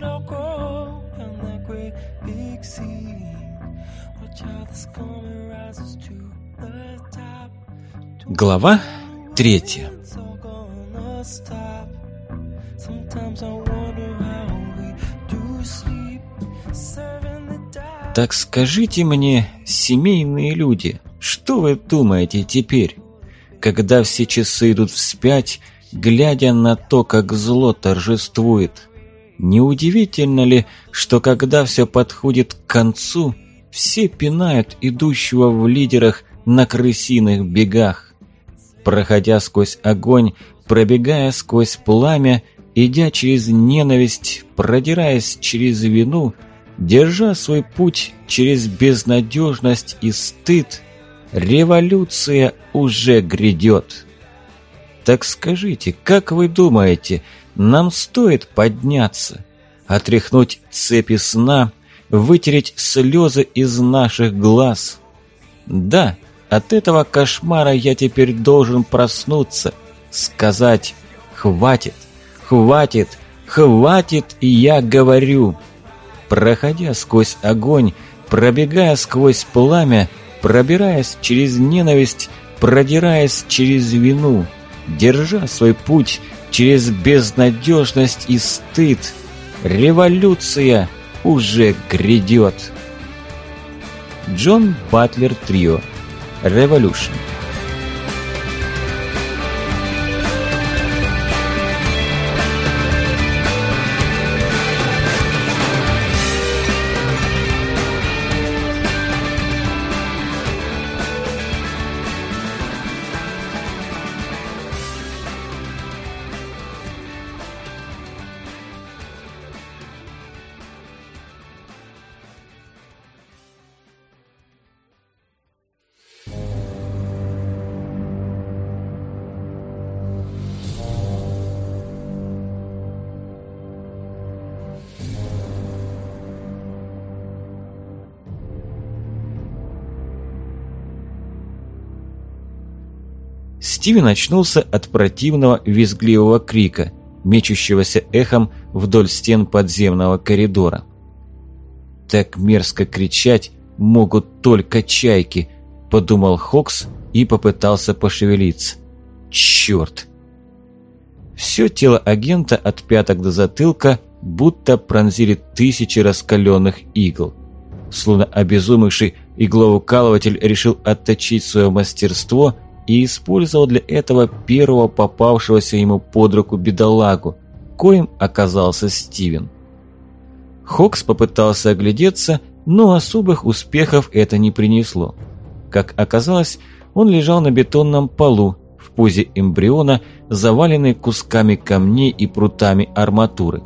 Watch it all go down that great big sea. Watch how the scum rises to the top. Глава третья. Так скажите мне, семейные люди, что вы думаете теперь, когда все часы идут вспять, глядя на то, как зло торжествует? Неудивительно ли, что когда все подходит к концу, все пинают идущего в лидерах на крысиных бегах? Проходя сквозь огонь, пробегая сквозь пламя, идя через ненависть, продираясь через вину, держа свой путь через безнадежность и стыд, революция уже грядет. Так скажите, как вы думаете, нам стоит подняться, отряхнуть цепи сна, вытереть слезы из наших глаз? Да, от этого кошмара я теперь должен проснуться, сказать «хватит, хватит, хватит», и я говорю. Проходя сквозь огонь, пробегая сквозь пламя, пробираясь через ненависть, продираясь через вину, держа свой путь через безнадежность и стыд, революция уже грядет. Джон Батлер Трио Revolution Стивен очнулся от противного визгливого крика, мечущегося эхом вдоль стен подземного коридора. «Так мерзко кричать могут только чайки», – подумал Хокс и попытался пошевелиться. «Черт!» Все тело агента от пяток до затылка будто пронзили тысячи раскаленных игл. Словно обезумевший иглоукалыватель решил отточить свое мастерство – и использовал для этого первого попавшегося ему под руку бедолагу, коим оказался Стивен. Хокс попытался оглядеться, но особых успехов это не принесло. Как оказалось, он лежал на бетонном полу, в позе эмбриона, заваленный кусками камней и прутами арматуры.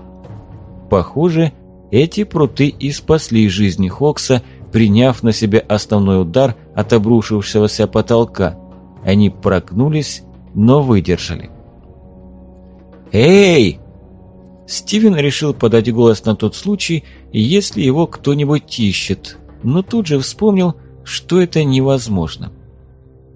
Похоже, эти пруты и спасли жизни Хокса, приняв на себя основной удар от обрушившегося потолка – они прогнулись, но выдержали. «Эй!» Стивен решил подать голос на тот случай, если его кто-нибудь ищет, но тут же вспомнил, что это невозможно.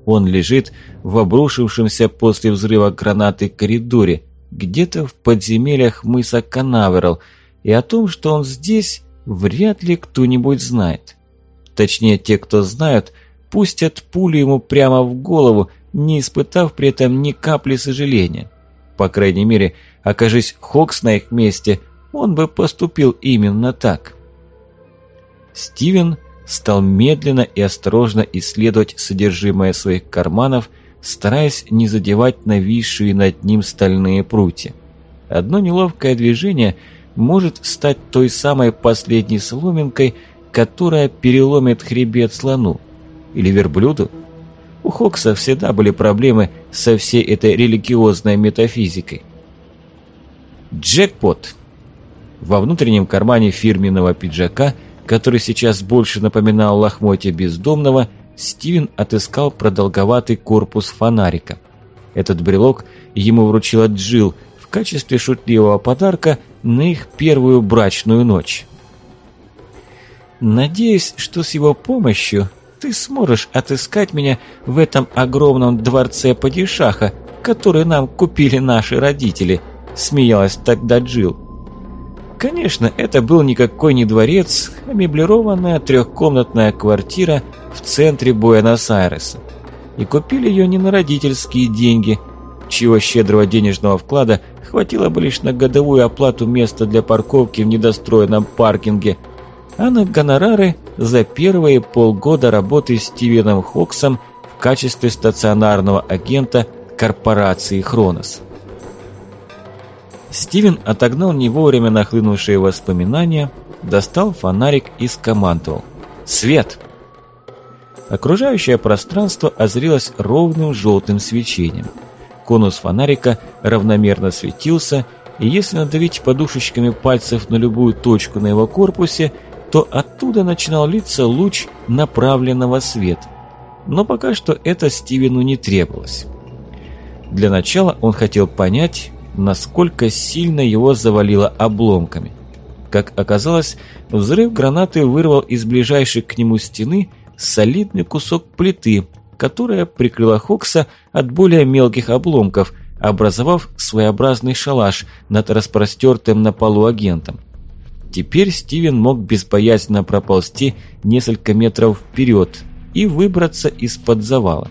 Он лежит в обрушившемся после взрыва гранаты коридоре, где-то в подземельях мыса Канаверал, и о том, что он здесь, вряд ли кто-нибудь знает. Точнее, те, кто знают – пустят пулю ему прямо в голову, не испытав при этом ни капли сожаления. По крайней мере, окажись Хокс на их месте, он бы поступил именно так. Стивен стал медленно и осторожно исследовать содержимое своих карманов, стараясь не задевать нависшие над ним стальные прутья. Одно неловкое движение может стать той самой последней соломинкой, которая переломит хребет слону или верблюду? У Хокса всегда были проблемы со всей этой религиозной метафизикой. Джекпот! Во внутреннем кармане фирменного пиджака, который сейчас больше напоминал лохмотья бездомного, Стивен отыскал продолговатый корпус фонарика. Этот брелок ему вручила Джил в качестве шутливого подарка на их первую брачную ночь. «Надеюсь, что с его помощью ты сможешь отыскать меня в этом огромном дворце падишаха, который нам купили наши родители», – смеялась тогда Джилл. Конечно, это был никакой не дворец, а меблированная трехкомнатная квартира в центре Буэнос-Айреса. И купили ее не на родительские деньги, чего щедрого денежного вклада хватило бы лишь на годовую оплату места для парковки в недостроенном паркинге, а на гонорары за первые полгода работы Стивеном Хоксом в качестве стационарного агента корпорации «Хронос». Стивен отогнал не вовремя нахлынувшие воспоминания, достал фонарик и скомандовал «Свет!». Окружающее пространство озрелось ровным желтым свечением. Конус фонарика равномерно светился, и если надавить подушечками пальцев на любую точку на его корпусе, то оттуда начинал литься луч направленного света. Но пока что это Стивену не требовалось. Для начала он хотел понять, насколько сильно его завалило обломками. Как оказалось, взрыв гранаты вырвал из ближайшей к нему стены солидный кусок плиты, которая прикрыла Хокса от более мелких обломков, образовав своеобразный шалаш над распростертым на полу агентом. Теперь Стивен мог безбоязненно проползти несколько метров вперед и выбраться из-под завала.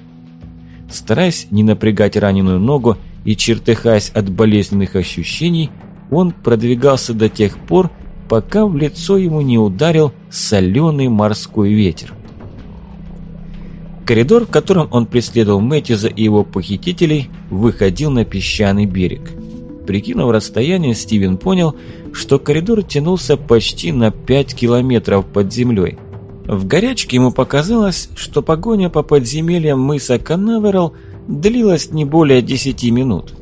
Стараясь не напрягать раненую ногу, и, чертыхаясь от болезненных ощущений, он продвигался до тех пор, пока в лицо ему не ударил соленый морской ветер. Коридор, в котором он преследовал Мэтьюза и его похитителей, выходил на песчаный берег. Прикинув расстояние, Стивен понял, что коридор тянулся почти на 5 километров под землей. В горячке ему показалось, что погоня по подземельям мыса Канаверал – длилась не более десяти минут.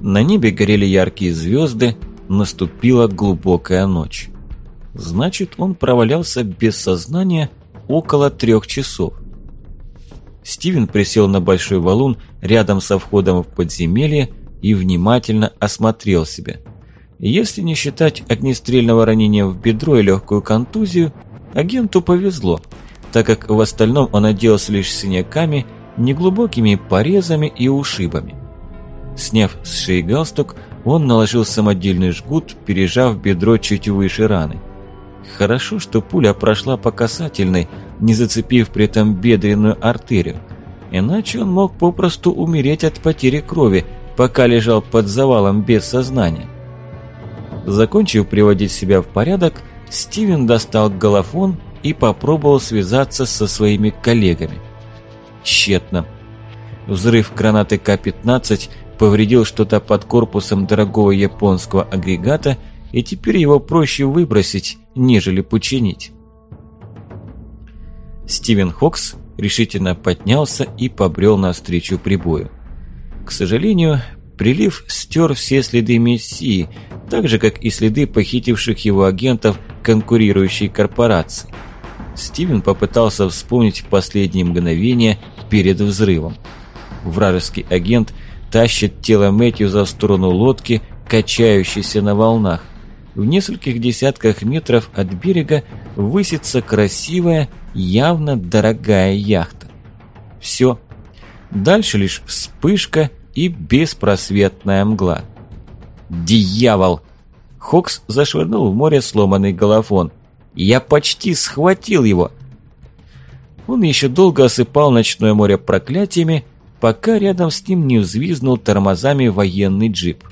На небе горели яркие звезды, наступила глубокая ночь. Значит, он провалялся без сознания около трех часов. Стивен присел на большой валун рядом со входом в подземелье и внимательно осмотрел себя. Если не считать огнестрельного ранения в бедро и легкую контузию, агенту повезло, так как в остальном он оделся лишь синяками неглубокими порезами и ушибами. Сняв с шеи галстук, он наложил самодельный жгут, пережав бедро чуть выше раны. Хорошо, что пуля прошла по касательной, не зацепив при этом бедренную артерию. Иначе он мог попросту умереть от потери крови, пока лежал под завалом без сознания. Закончив приводить себя в порядок, Стивен достал голофон и попробовал связаться со своими коллегами. Тщетно. Взрыв гранаты К-15 повредил что-то под корпусом дорогого японского агрегата, и теперь его проще выбросить, нежели починить. Стивен Хокс решительно поднялся и побрел навстречу прибою. К сожалению, прилив стер все следы Мессии, так же, как и следы похитивших его агентов конкурирующей корпорации. Стивен попытался вспомнить последние мгновения перед взрывом. Вражеский агент тащит тело Мэтьюза в сторону лодки, качающейся на волнах. В нескольких десятках метров от берега высится красивая, явно дорогая яхта. Все. Дальше лишь вспышка и беспросветная мгла. «Дьявол!» Хокс зашвырнул в море сломанный голофон. «Я почти схватил его!» Он еще долго осыпал ночное море проклятиями, пока рядом с ним не взвизнул тормозами военный джип.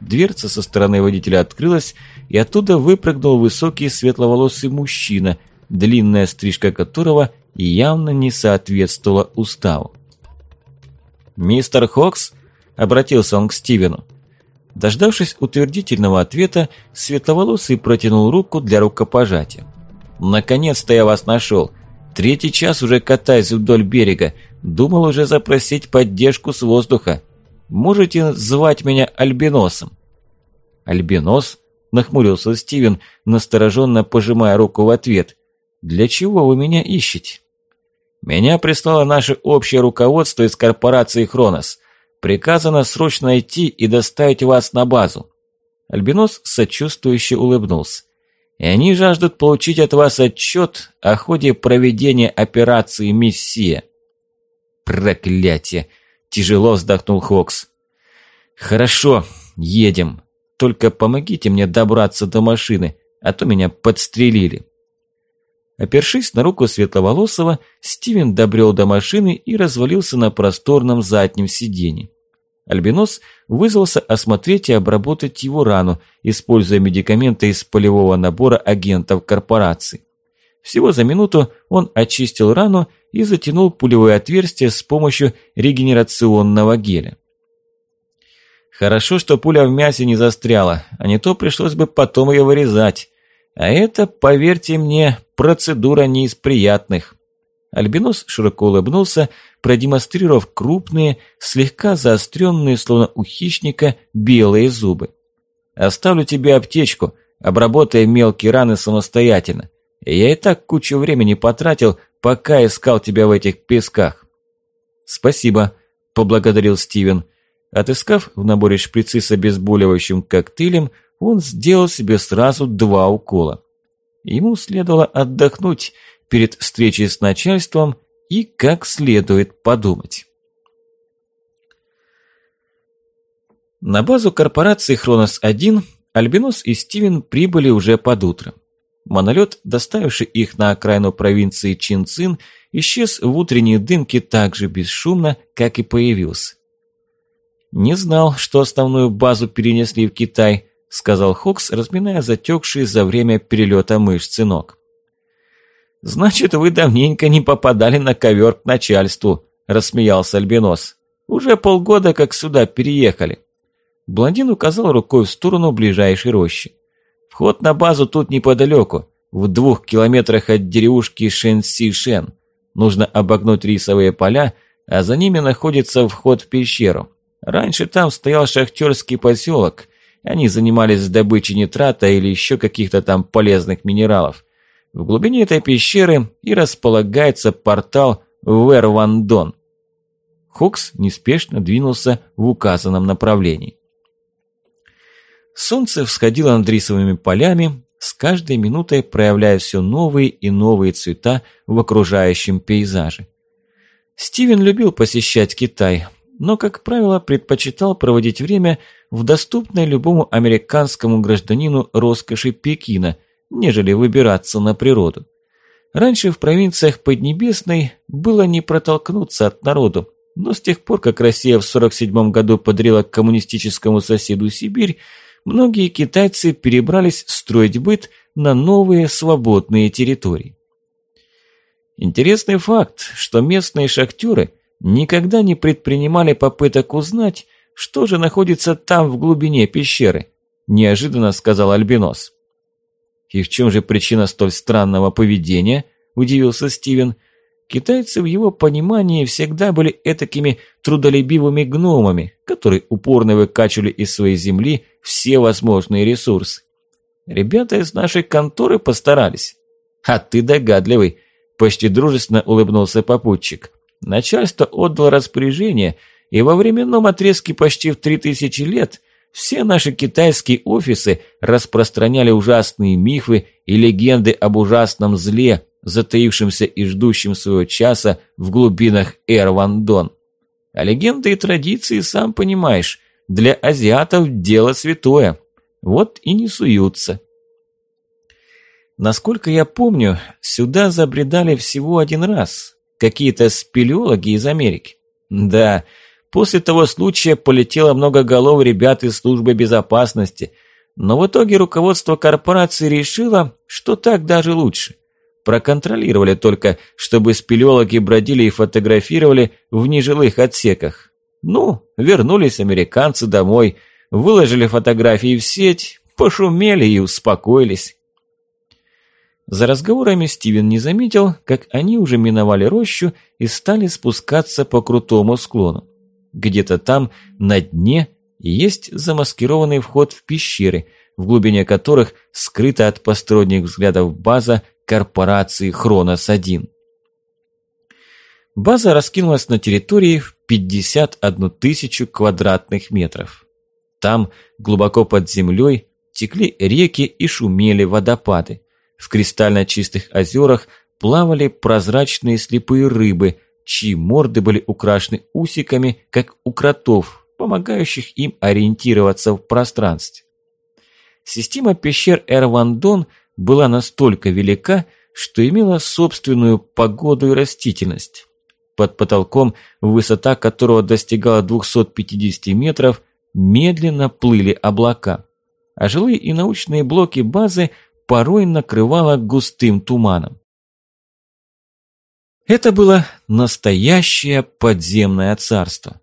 Дверца со стороны водителя открылась, и оттуда выпрыгнул высокий светловолосый мужчина, длинная стрижка которого явно не соответствовала уставу. «Мистер Хокс?» – обратился он к Стивену. Дождавшись утвердительного ответа, светловолосый протянул руку для рукопожатия. «Наконец-то я вас нашел!» Третий час уже катаюсь вдоль берега. Думал уже запросить поддержку с воздуха. Можете звать меня Альбиносом?» «Альбинос?» – нахмурился Стивен, настороженно пожимая руку в ответ. «Для чего вы меня ищете?» «Меня прислало наше общее руководство из корпорации «Хронос». Приказано срочно идти и доставить вас на базу». Альбинос сочувствующе улыбнулся и они жаждут получить от вас отчет о ходе проведения операции «Мессия». Проклятие! Тяжело вздохнул Хокс. Хорошо, едем. Только помогите мне добраться до машины, а то меня подстрелили. Опершись на руку Светловолосого, Стивен добрел до машины и развалился на просторном заднем сиденье. Альбинос вызвался осмотреть и обработать его рану, используя медикаменты из полевого набора агентов корпорации. Всего за минуту он очистил рану и затянул пулевое отверстие с помощью регенерационного геля. Хорошо, что пуля в мясе не застряла, а не то пришлось бы потом ее вырезать. А это, поверьте мне, процедура не из приятных. Альбинос широко улыбнулся, продемонстрировав крупные, слегка заостренные, словно у хищника, белые зубы. «Оставлю тебе аптечку, обработай мелкие раны самостоятельно. Я и так кучу времени потратил, пока искал тебя в этих песках». «Спасибо», – поблагодарил Стивен. Отыскав в наборе шприцы с обезболивающим коктейлем, он сделал себе сразу два укола. Ему следовало отдохнуть перед встречей с начальством и как следует подумать. На базу корпорации «Хронос-1» Альбинос и Стивен прибыли уже под утро. Монолет, доставивший их на окраину провинции Чинцин, исчез в утренней дымке так же бесшумно, как и появился. «Не знал, что основную базу перенесли в Китай», сказал Хокс, разминая затекшие за время перелета мышцы ног. «Значит, вы давненько не попадали на ковер к начальству», рассмеялся Альбинос. «Уже полгода как сюда переехали». Блондин указал рукой в сторону ближайшей рощи. «Вход на базу тут неподалеку, в двух километрах от деревушки Шен-Си-Шен. Нужно обогнуть рисовые поля, а за ними находится вход в пещеру. Раньше там стоял шахтерский поселок, они занимались добычей нитрата или еще каких-то там полезных минералов. В глубине этой пещеры и располагается портал в Эрвандон. Хокс неспешно двинулся в указанном направлении. Солнце всходило над рисовыми полями, с каждой минутой проявляя все новые и новые цвета в окружающем пейзаже. Стивен любил посещать Китай, но, как правило, предпочитал проводить время в доступной любому американскому гражданину роскоши Пекина, нежели выбираться на природу. Раньше в провинциях Поднебесной было не протолкнуться от народу, но с тех пор, как Россия в 47 году подарила коммунистическому соседу Сибирь, многие китайцы перебрались строить быт на новые свободные территории. Интересный факт, что местные шахтеры – никогда не предпринимали попыток узнать, что же находится там в глубине пещеры, неожиданно сказал Альбинос. И в чем же причина столь странного поведения, удивился Стивен. Китайцы в его понимании всегда были этакими трудолюбивыми гномами, которые упорно выкачивали из своей земли все возможные ресурсы. Ребята из нашей конторы постарались. А ты догадливый, почти дружественно улыбнулся попутчик. Начальство отдало распоряжение, и во временном отрезке почти в 3000 лет все наши китайские офисы распространяли ужасные мифы и легенды об ужасном зле, затаившемся и ждущем своего часа в глубинах Эрвандон. А легенды и традиции, сам понимаешь, для азиатов дело святое. Вот и не суются. Насколько я помню, сюда забредали всего один раз, Какие-то спелеологи из Америки. Да, после того случая полетело много голов ребят из службы безопасности, но в итоге руководство корпорации решило, что так даже лучше. Проконтролировали только, чтобы спелеологи бродили и фотографировали в нежилых отсеках. Ну, вернулись американцы домой, выложили фотографии в сеть, пошумели и успокоились. За разговорами Стивен не заметил, как они уже миновали рощу и стали спускаться по крутому склону. Где-то там, на дне, есть замаскированный вход в пещеры, в глубине которых скрыта от посторонних взглядов база корпорации Хронос-1. База раскинулась на территории в 51 тысячу квадратных метров. Там, глубоко под землей, текли реки и шумели водопады. В кристально чистых озерах плавали прозрачные слепые рыбы, чьи морды были украшены усиками, как у кротов, помогающих им ориентироваться в пространстве. Система пещер Эрвандон была настолько велика, что имела собственную погоду и растительность. Под потолком, высота которого достигала 250 метров, медленно плыли облака, а жилые и научные блоки базы порой накрывало густым туманом. Это было настоящее подземное царство.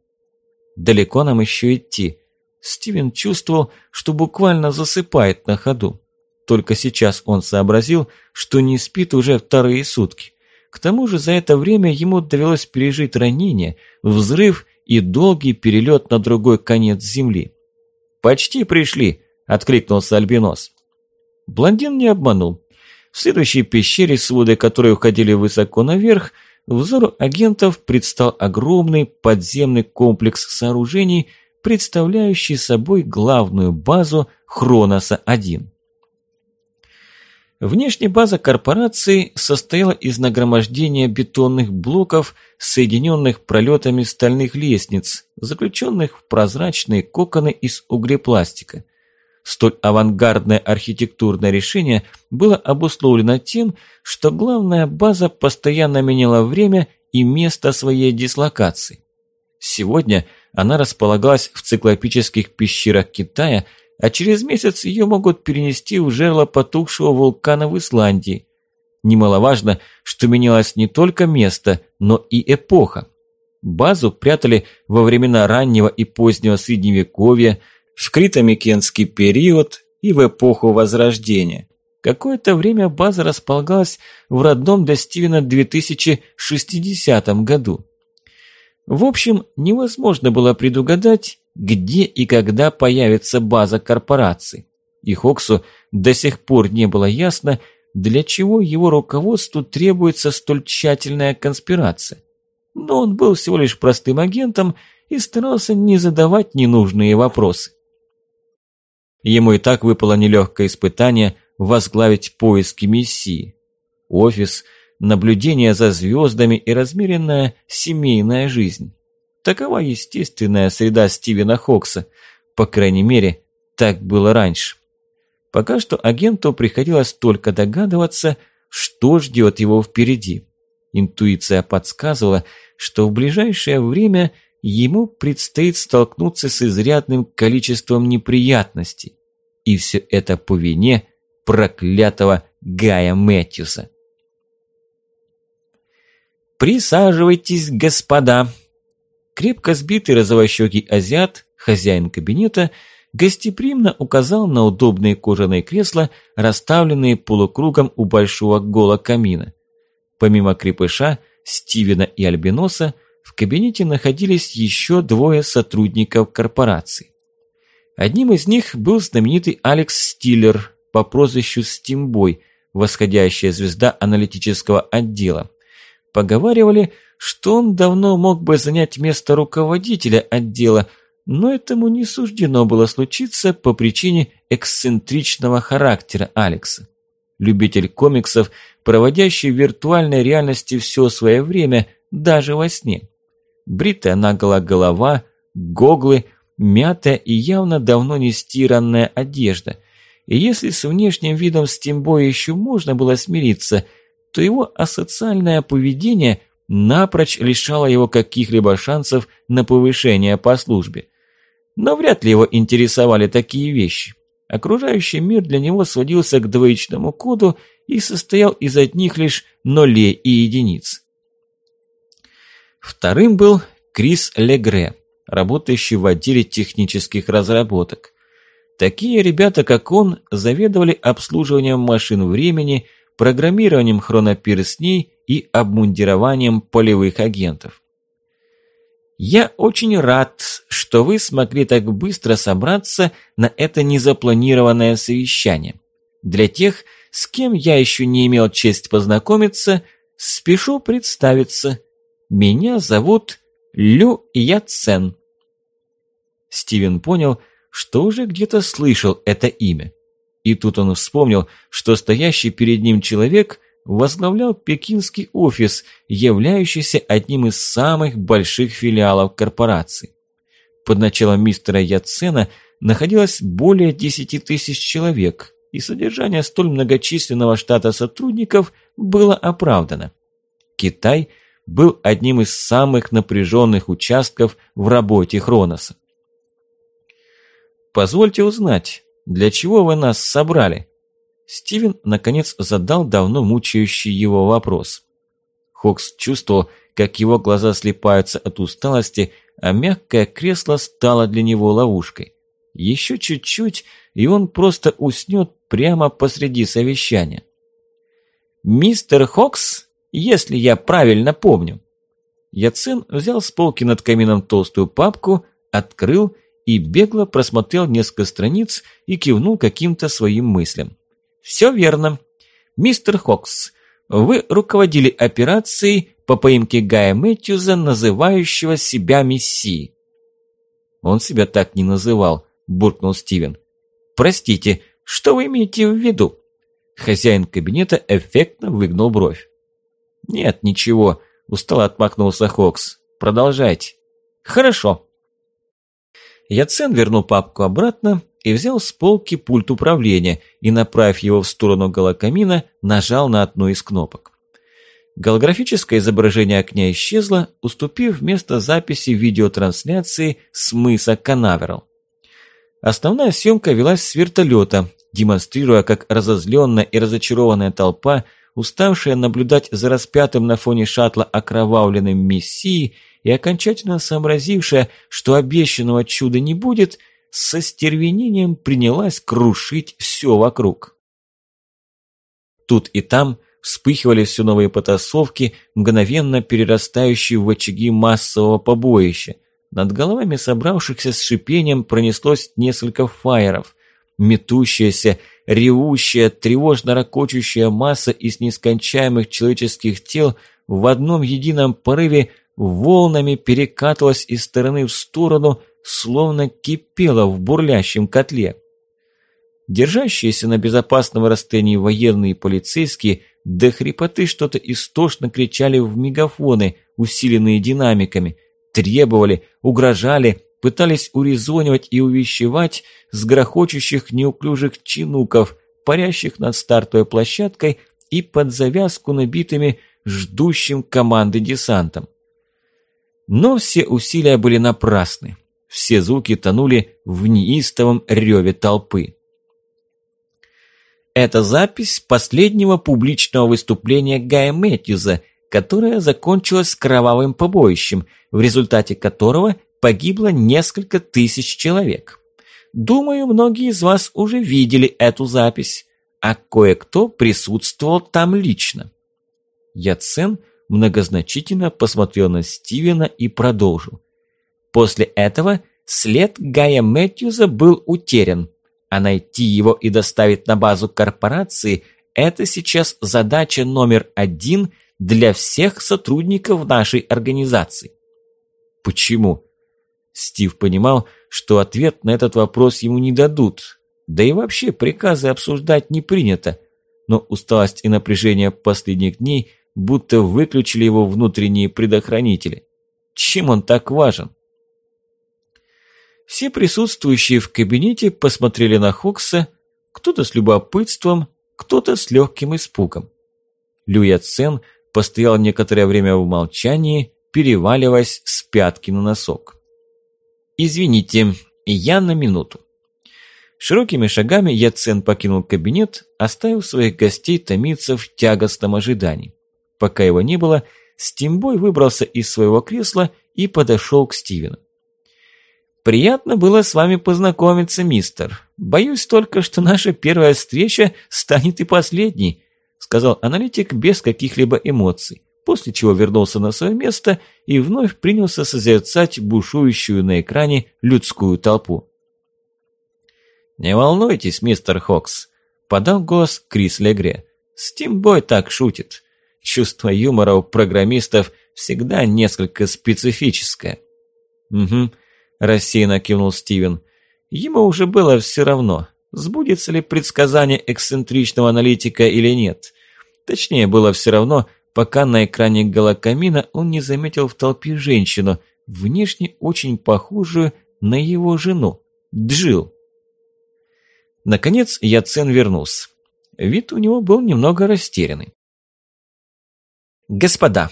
Далеко нам еще идти. Стивен чувствовал, что буквально засыпает на ходу. Только сейчас он сообразил, что не спит уже вторые сутки. К тому же за это время ему довелось пережить ранение, взрыв и долгий перелет на другой конец земли. «Почти пришли!» – откликнулся Альбинос. Блондин не обманул. В следующей пещере, своды которой уходили высоко наверх, взору агентов предстал огромный подземный комплекс сооружений, представляющий собой главную базу Хроноса-1. Внешняя база корпорации состояла из нагромождения бетонных блоков, соединенных пролетами стальных лестниц, заключенных в прозрачные коконы из углепластика – Столь авангардное архитектурное решение было обусловлено тем, что главная база постоянно меняла время и место своей дислокации. Сегодня она располагалась в циклопических пещерах Китая, а через месяц ее могут перенести в жерло потухшего вулкана в Исландии. Немаловажно, что менялось не только место, но и эпоха. Базу прятали во времена раннего и позднего Средневековья, в критомикенский период и в эпоху Возрождения. Какое-то время база располагалась в родном для Стивена 2060 году. В общем, невозможно было предугадать, где и когда появится база корпорации. И Хоксу до сих пор не было ясно, для чего его руководству требуется столь тщательная конспирация. Но он был всего лишь простым агентом и старался не задавать ненужные вопросы. Ему и так выпало нелегкое испытание возглавить поиски миссии. Офис, наблюдение за звездами и размеренная семейная жизнь. Такова естественная среда Стивена Хокса. По крайней мере, так было раньше. Пока что агенту приходилось только догадываться, что ждет его впереди. Интуиция подсказывала, что в ближайшее время – ему предстоит столкнуться с изрядным количеством неприятностей. И все это по вине проклятого Гая Мэтьюса. «Присаживайтесь, господа!» Крепко сбитый розовощекий азиат, хозяин кабинета, гостеприимно указал на удобные кожаные кресла, расставленные полукругом у большого гола камина. Помимо крепыша, Стивена и Альбиноса, в кабинете находились еще двое сотрудников корпорации. Одним из них был знаменитый Алекс Стиллер по прозвищу Стимбой, восходящая звезда аналитического отдела. Поговаривали, что он давно мог бы занять место руководителя отдела, но этому не суждено было случиться по причине эксцентричного характера Алекса. Любитель комиксов, проводящий в виртуальной реальности все свое время, даже во сне бритая наголо голова, гоглы, мятая и явно давно не стиранная одежда. И если с внешним видом Стимбоя еще можно было смириться, то его асоциальное поведение напрочь лишало его каких-либо шансов на повышение по службе. Но вряд ли его интересовали такие вещи. Окружающий мир для него сводился к двоичному коду и состоял из одних лишь нулей и единиц. Вторым был Крис Легре, работающий в отделе технических разработок. Такие ребята, как он, заведовали обслуживанием машин времени, программированием хроноперстней и обмундированием полевых агентов. Я очень рад, что вы смогли так быстро собраться на это незапланированное совещание. Для тех, с кем я еще не имел честь познакомиться, спешу представиться. Меня зовут Лю Яцен. Стивен понял, что уже где-то слышал это имя. И тут он вспомнил, что стоящий перед ним человек возглавлял пекинский офис, являющийся одним из самых больших филиалов корпорации. Под началом мистера Яцена находилось более 10 тысяч человек, и содержание столь многочисленного штата сотрудников было оправдано. Китай был одним из самых напряженных участков в работе Хроноса. «Позвольте узнать, для чего вы нас собрали?» Стивен, наконец, задал давно мучающий его вопрос. Хокс чувствовал, как его глаза слепаются от усталости, а мягкое кресло стало для него ловушкой. Еще чуть-чуть, и он просто уснет прямо посреди совещания. «Мистер Хокс, если я правильно помню». Яцен взял с полки над камином толстую папку, открыл и бегло просмотрел несколько страниц и кивнул каким-то своим мыслям. «Все верно. Мистер Хокс, вы руководили операцией по поимке Гая Мэтьюза, называющего себя Мессией». «Он себя так не называл», – буркнул Стивен. «Простите, что вы имеете в виду?» Хозяин кабинета эффектно выгнул бровь. «Нет, ничего», – устало отмахнулся Хокс. «Продолжайте». «Хорошо». Яцен вернул папку обратно и взял с полки пульт управления и, направив его в сторону голокамина, нажал на одну из кнопок. Голографическое изображение окня исчезло, уступив место записи видеотрансляции с мыса Канаверал. Основная съемка велась с вертолета, демонстрируя, как разозленная и разочарованная толпа, уставшая наблюдать за распятым на фоне шаттла окровавленным мессией и окончательно сообразившая, что обещанного чуда не будет, со стервенением принялась крушить все вокруг. Тут и там вспыхивали все новые потасовки, мгновенно перерастающие в очаги массового побоища. Над головами собравшихся с шипением пронеслось несколько фаеров. Метущаяся, ревущая, тревожно ракочущая масса из нескончаемых человеческих тел в одном едином порыве волнами перекатывалась из стороны в сторону, словно кипела в бурлящем котле. Держащиеся на безопасном расстоянии военные и полицейские до хрипоты что-то истошно кричали в мегафоны, усиленные динамиками, требовали, угрожали, пытались урезонивать и увещевать с грохочущих неуклюжих чинуков, парящих над стартовой площадкой и под завязку набитыми ждущим команды десантом. Но все усилия были напрасны. Все звуки тонули в неистовом реве толпы. Это запись последнего публичного выступления Гая Мэтьюза, которое закончилось кровавым побоищем, в результате которого погибло несколько тысяч человек. Думаю, многие из вас уже видели эту запись, а кое-кто присутствовал там лично. Яцен многозначительно посмотрел на Стивена и продолжил. После этого след Гая Мэтьюза был утерян, а найти его и доставить на базу корпорации – это сейчас задача номер один для всех сотрудников нашей организации. Почему? Стив понимал, что ответ на этот вопрос ему не дадут. Да и вообще приказы обсуждать не принято. Но усталость и напряжение последних дней будто выключили его внутренние предохранители. Чем он так важен? Все присутствующие в кабинете посмотрели на Хокса, кто-то с любопытством, кто-то с легким испугом. Люя Цен постоял некоторое время в молчании, переваливаясь с пятки на носок. «Извините, я на минуту». Широкими шагами Яцен покинул кабинет, оставив своих гостей томиться в тягостном ожидании. Пока его не было, Стимбой выбрался из своего кресла и подошел к Стивену. «Приятно было с вами познакомиться, мистер. Боюсь только, что наша первая встреча станет и последней», сказал аналитик без каких-либо эмоций, после чего вернулся на свое место и вновь принялся созерцать бушующую на экране людскую толпу. «Не волнуйтесь, мистер Хокс», – подал голос Крис Легре. «Стимбой так шутит. Чувство юмора у программистов всегда несколько специфическое». «Угу», – рассеянно кивнул Стивен. Ему уже было все равно, сбудется ли предсказание эксцентричного аналитика или нет. Точнее, было все равно, пока на экране голокамина он не заметил в толпе женщину, внешне очень похожую на его жену, Джил. Наконец Яцен вернулся. Вид у него был немного растерянный. «Господа,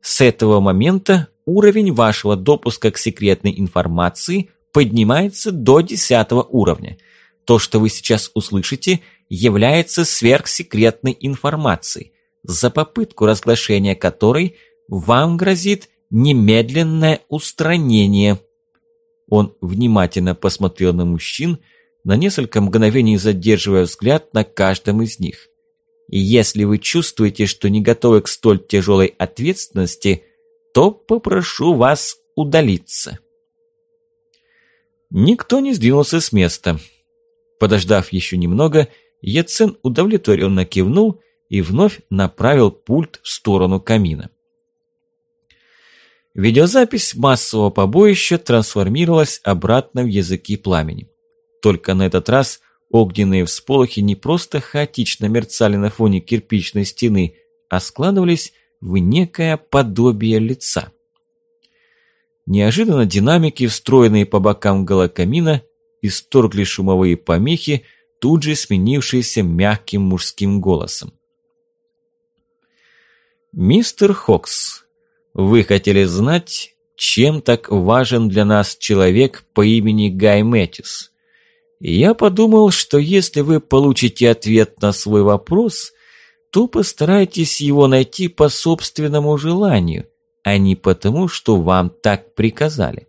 с этого момента уровень вашего допуска к секретной информации поднимается до 10 уровня. То, что вы сейчас услышите, является сверхсекретной информацией, за попытку разглашения которой вам грозит немедленное устранение. Он внимательно посмотрел на мужчин, на несколько мгновений задерживая взгляд на каждом из них. И если вы чувствуете, что не готовы к столь тяжелой ответственности, то попрошу вас удалиться. Никто не сдвинулся с места. Подождав еще немного, Ецен удовлетворенно кивнул и вновь направил пульт в сторону камина. Видеозапись массового побоища трансформировалась обратно в языки пламени. Только на этот раз огненные всполохи не просто хаотично мерцали на фоне кирпичной стены, а складывались в некое подобие лица. Неожиданно динамики, встроенные по бокам голокамина, исторгли шумовые помехи, тут же сменившиеся мягким мужским голосом. «Мистер Хокс, вы хотели знать, чем так важен для нас человек по имени Гай Мэтьюс? Я подумал, что если вы получите ответ на свой вопрос, то постарайтесь его найти по собственному желанию, а не потому, что вам так приказали.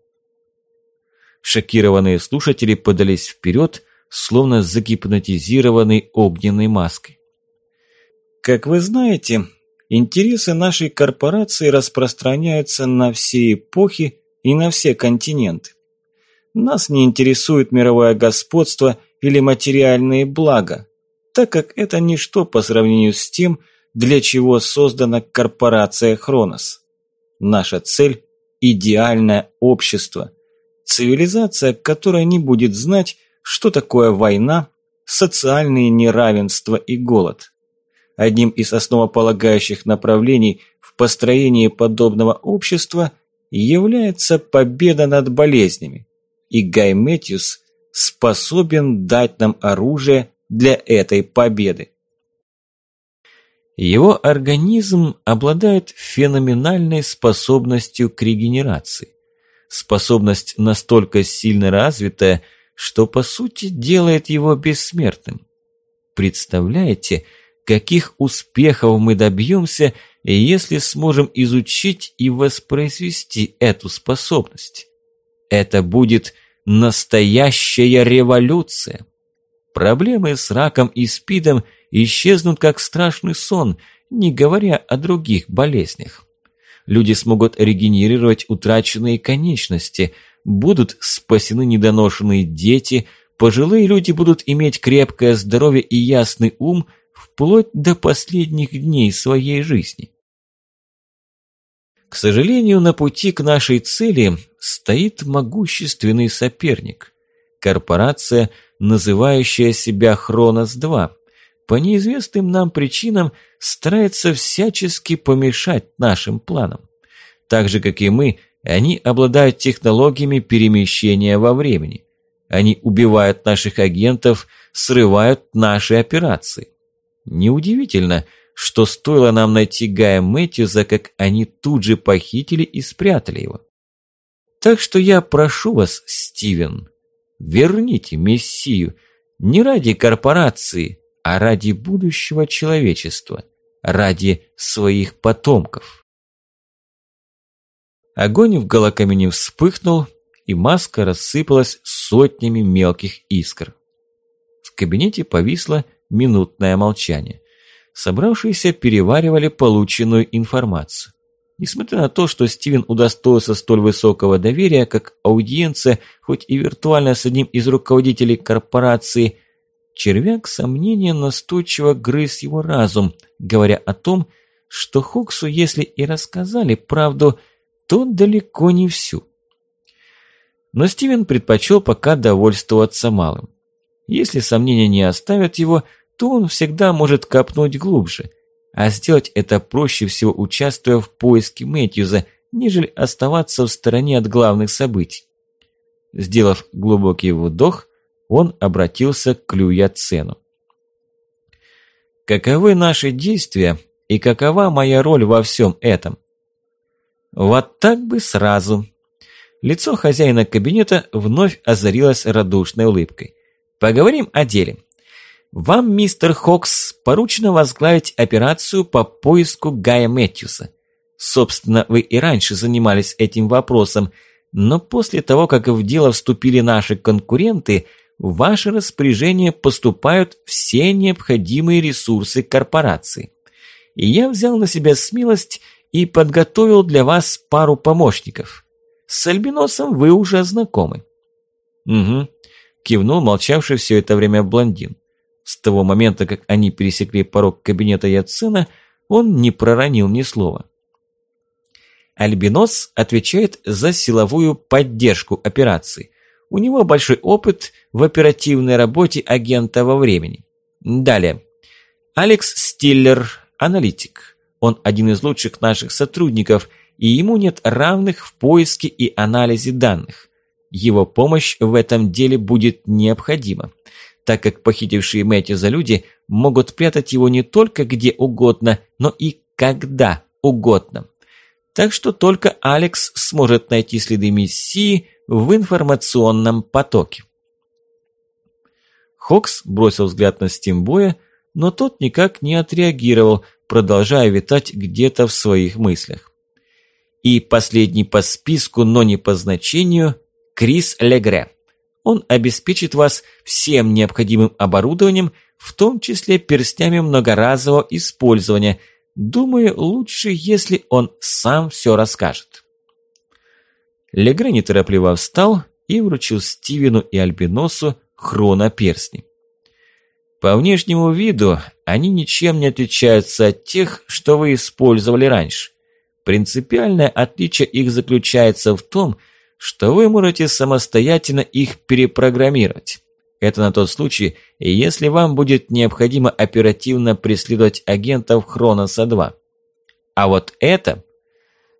Шокированные слушатели подались вперед, словно загипнотизированные огненной маской. Как вы знаете, интересы нашей корпорации распространяются на все эпохи и на все континенты. Нас не интересует мировое господство или материальные блага, так как это ничто по сравнению с тем, для чего создана корпорация Хронос. Наша цель – идеальное общество, цивилизация, которая не будет знать, что такое война, социальные неравенства и голод. Одним из основополагающих направлений в построении подобного общества является победа над болезнями, и Гай Мэтьюс способен дать нам оружие для этой победы. Его организм обладает феноменальной способностью к регенерации. Способность настолько сильно развитая, что по сути делает его бессмертным. Представляете, каких успехов мы добьемся, если сможем изучить и воспроизвести эту способность? Это будет настоящая революция. Проблемы с раком и спидом исчезнут как страшный сон, не говоря о других болезнях. Люди смогут регенерировать утраченные конечности, будут спасены недоношенные дети, пожилые люди будут иметь крепкое здоровье и ясный ум вплоть до последних дней своей жизни. К сожалению, на пути к нашей цели стоит могущественный соперник – корпорация – называющая себя Хронос-2, по неизвестным нам причинам старается всячески помешать нашим планам. Так же, как и мы, они обладают технологиями перемещения во времени. Они убивают наших агентов, срывают наши операции. Неудивительно, что стоило нам найти Гая Мэтьюза, как они тут же похитили и спрятали его. Так что я прошу вас, Стивен, Верните Мессию не ради корпорации, а ради будущего человечества, ради своих потомков. Огонь в голокамене вспыхнул, и маска рассыпалась сотнями мелких искр. В кабинете повисло минутное молчание. Собравшиеся переваривали полученную информацию. Несмотря на то, что Стивен удостоился столь высокого доверия, как аудиенция, хоть и виртуально с одним из руководителей корпорации, червяк сомнения настойчиво грыз его разум, говоря о том, что Хоксу, если и рассказали правду, то далеко не всю. Но Стивен предпочел пока довольствоваться малым. Если сомнения не оставят его, то он всегда может копнуть глубже – а сделать это проще всего участвуя в поиске Мэтьюза, нежели оставаться в стороне от главных событий. Сделав глубокий вдох, он обратился к Люяцену. «Каковы наши действия и какова моя роль во всем этом?» «Вот так бы сразу». Лицо хозяина кабинета вновь озарилось радушной улыбкой. «Поговорим о деле. Вам, мистер Хокс, поручено возглавить операцию по поиску Гая Мэтьюса. Собственно, вы и раньше занимались этим вопросом, но после того, как в дело вступили наши конкуренты, в ваше распоряжение поступают все необходимые ресурсы корпорации. И я взял на себя смелость и подготовил для вас пару помощников. С Альбиносом вы уже знакомы. Угу, кивнул молчавший все это время блондин. С того момента, как они пересекли порог кабинета Яцина, он не проронил ни слова. Альбинос отвечает за силовую поддержку операции. У него большой опыт в оперативной работе агента во времени. Далее. Алекс Стиллер, аналитик. Он один из лучших наших сотрудников, и ему нет равных в поиске и анализе данных. Его помощь в этом деле будет необходима так как похитившие Мэтью люди могут прятать его не только где угодно, но и когда угодно. Так что только Алекс сможет найти следы миссии в информационном потоке. Хокс бросил взгляд на Стимбоя, но тот никак не отреагировал, продолжая витать где-то в своих мыслях. И последний по списку, но не по значению, Крис Легре. Он обеспечит вас всем необходимым оборудованием, в том числе перстнями многоразового использования. Думаю, лучше, если он сам все расскажет. Легре неторопливо встал и вручил Стивену и Альбиносу хроноперстни. По внешнему виду они ничем не отличаются от тех, что вы использовали раньше. Принципиальное отличие их заключается в том, что что вы можете самостоятельно их перепрограммировать. Это на тот случай, если вам будет необходимо оперативно преследовать агентов Хроноса-2. А вот это...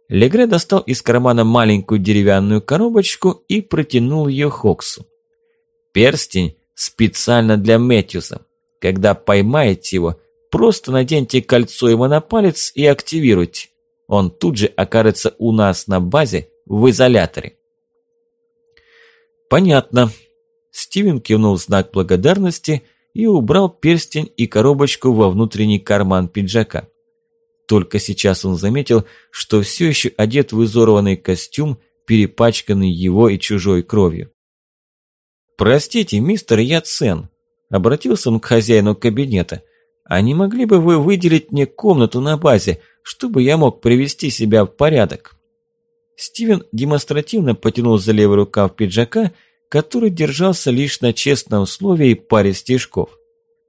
Легре достал из кармана маленькую деревянную коробочку и протянул ее Хоксу. Перстень специально для Мэтьюса. Когда поймаете его, просто наденьте кольцо ему на палец и активируйте. Он тут же окажется у нас на базе в изоляторе. «Понятно». Стивен кивнул знак благодарности и убрал перстень и коробочку во внутренний карман пиджака. Только сейчас он заметил, что все еще одет в изорванный костюм, перепачканный его и чужой кровью. «Простите, мистер Яцен», – обратился он к хозяину кабинета, – «а не могли бы вы выделить мне комнату на базе, чтобы я мог привести себя в порядок?» Стивен демонстративно потянул за левый рукав пиджака, который держался лишь на честном слове и паре стежков.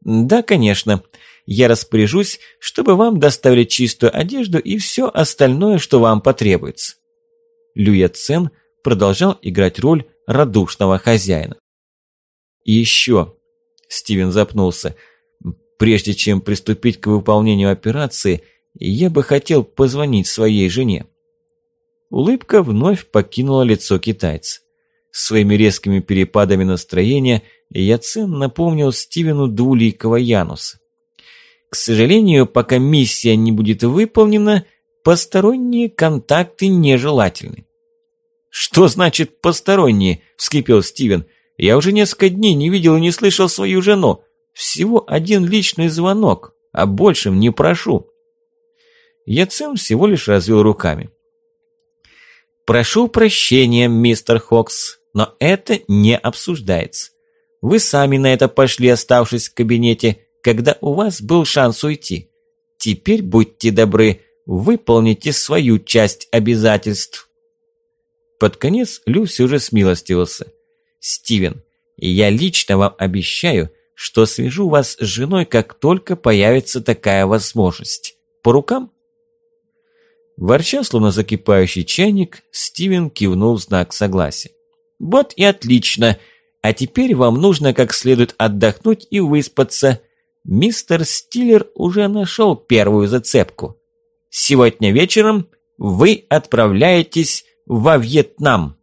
«Да, конечно. Я распоряжусь, чтобы вам доставили чистую одежду и все остальное, что вам потребуется». Люя Цен продолжал играть роль радушного хозяина. «И еще», – Стивен запнулся, – «прежде чем приступить к выполнению операции, я бы хотел позвонить своей жене». Улыбка вновь покинула лицо китайца. Своими резкими перепадами настроения Яцен напомнил Стивену двуликого Януса. К сожалению, пока миссия не будет выполнена, посторонние контакты нежелательны. «Что значит «посторонние»?» – вскипел Стивен. «Я уже несколько дней не видел и не слышал свою жену. Всего один личный звонок, а большим не прошу». Яцен всего лишь развел руками. «Прошу прощения, мистер Хокс, но это не обсуждается. Вы сами на это пошли, оставшись в кабинете, когда у вас был шанс уйти. Теперь будьте добры, выполните свою часть обязательств». Под конец Люси уже смилостивился. «Стивен, я лично вам обещаю, что свяжу вас с женой, как только появится такая возможность. По рукам?» Ворча, словно закипающий чайник, Стивен кивнул в знак согласия. «Вот и отлично. А теперь вам нужно как следует отдохнуть и выспаться. мистер Стиллер уже нашел первую зацепку. Сегодня вечером вы отправляетесь во Вьетнам.